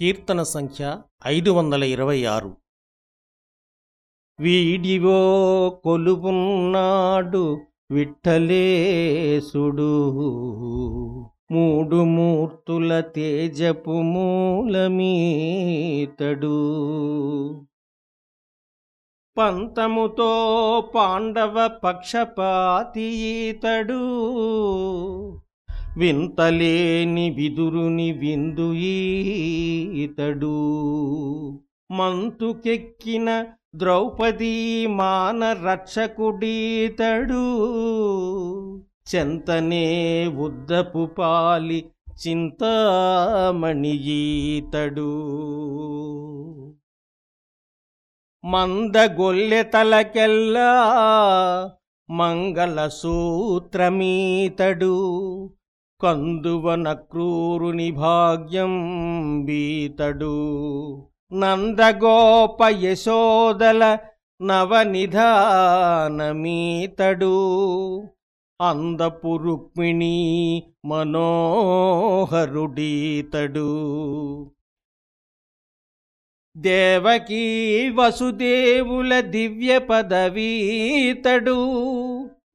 కీర్తన సంఖ్య ఐదు వందల ఇరవై ఆరు. వీడివో కొలువున్నాడు విఠలేసుడు మూడు మూర్తుల తేజపు మూలమీతడు. పంతముతో పాండవ పక్షపాతి ఈతడు వింతలేని విదురుని విందు ఈతడు. మంతుకెక్కిన ద్రౌపదీ మాన రక్షకుడీతడు. చెంతనే ఉద్దపు పాలి చింతామణి ఈతడు. మందగొల్లె తలకెల్లా మంగళ సూత్రమీతడు కందువన క్రూరుని భాగ్యం బీతడు. నందగోప యశోదల నవనిధానమీతడు. అందపు రుక్మిణీ మనోహరుడీతడు. దేవకీ వసుదేవుల దివ్య పదవీతడు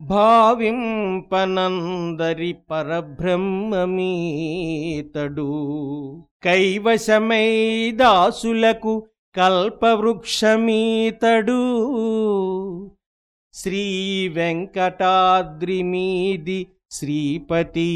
భావింపనందరి పరబ్రహ్మమీతడు. కైవశమై దాసులకు కల్పవృక్షమీతడు. శ్రీ వెంకటాద్రిమీది మీది